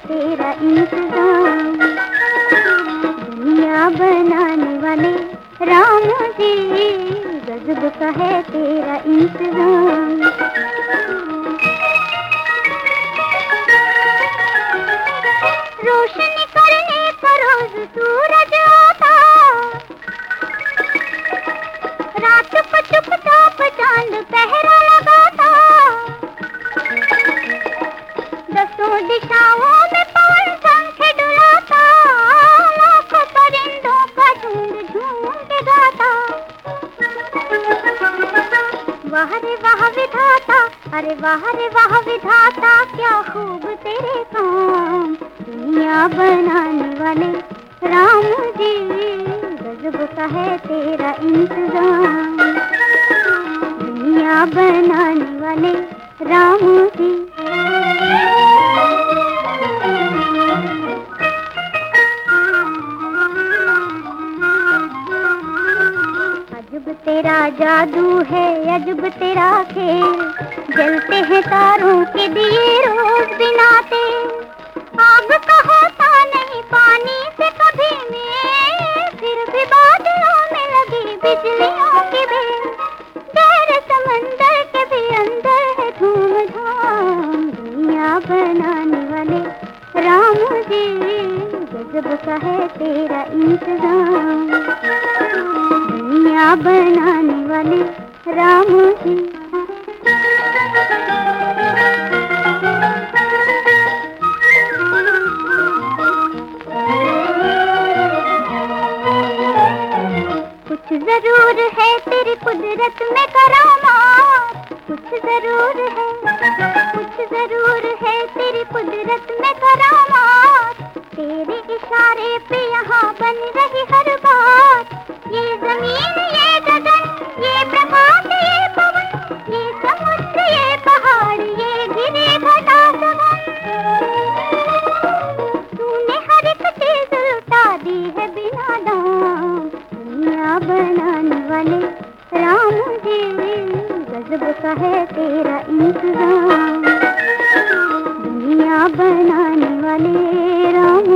तेरा इंतज़ाम। दुनिया बनाने वाले राम जी, गजब का है तेरा इंतज़ाम। रोशन करने रोज सूरज आता। रात को चुपचाप चाँद पहरा लगाता। दसों दिशाओं वाह रे वाह विधाता, अरे वाह रे वाह विधाता, क्या खूब तेरे काम। दुनिया बनाने वाले राम जी, गजब का है तेरा इंतज़ाम। दुनिया बनाने वाले राम जी। अजब तेरा जादू है, अजब तेरा खेल। जलते हैं तारों के दिए रोज बिनाते आग का होता नहीं, पानी से कभी में फिर भी बादलों में लगी बिजलियों की बेल। गहरे समंदर के भी अंदर है धूम धाम दुनिया बनाने वाले राम जी गजब का है तेरा इंतज़ाम। दुनिया बनाने वाले राम जी। कुछ ज़रूर है तेरी कुदरत में करामात कुछ ज़रूर है, कुछ ज़रूर है तेरी कुदरत में करामात तेरे इशारे पे यहाँ बन रही हर बात। ये ज़मीन जाने राम देव गजब का है तेरा इंतज़ाम। दुनिया बनाने वाले राम